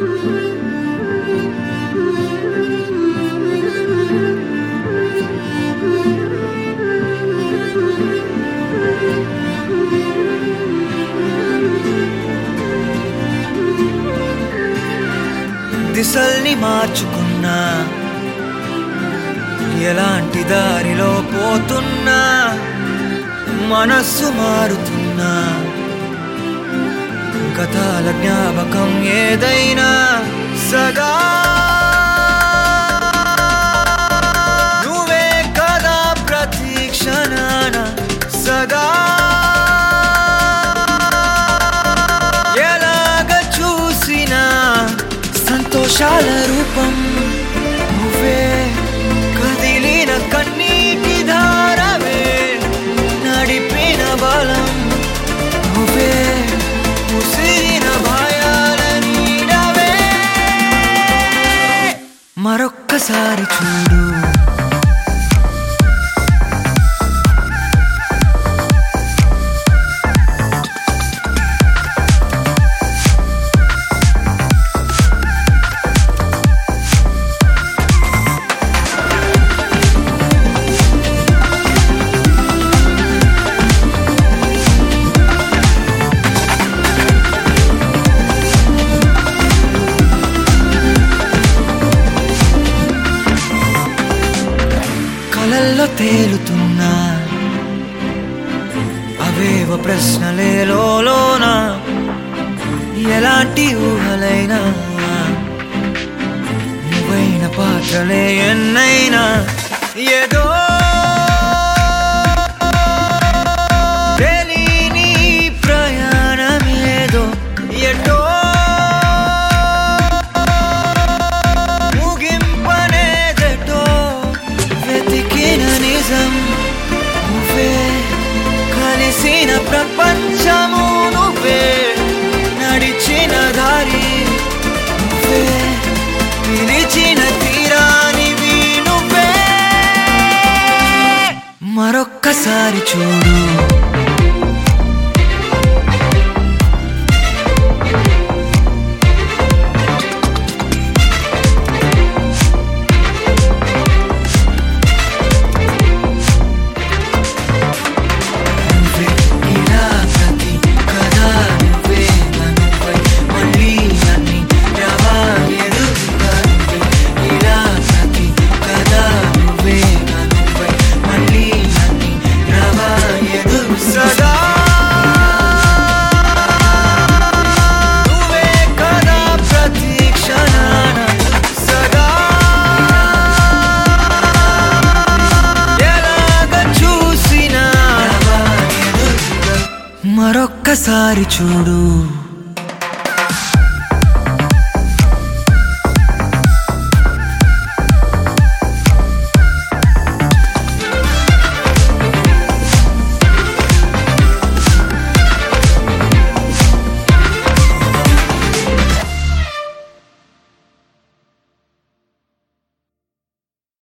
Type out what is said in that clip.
దిశల్ని మార్చుకున్నా ఎలాంటి దారిలో పోతున్నా మనస్సు మారుతున్నా. కథల జ్ఞాపకం ఏదైనా సగా. నువ్వే కదా ప్రతీక్షణ సగా. ఎలాగ చూసినా సంతోషాల రూపం నువ్వే. మరొక్కసారి చూడు. కలల్లో తేలుతున్నా అవేవ ప్రశ్నలే లోన ఎలాంటి ఊహలైనా నువ్వైన పాత్రలే ఎన్నైనా ఏదో ప్రపంచము నువ్వే నడిచిన దారి. నువ్వే పిలిచిన తీరానివి నువ్వే. మరొక్కసారి చూడు. మరొక్కసారి చూడు.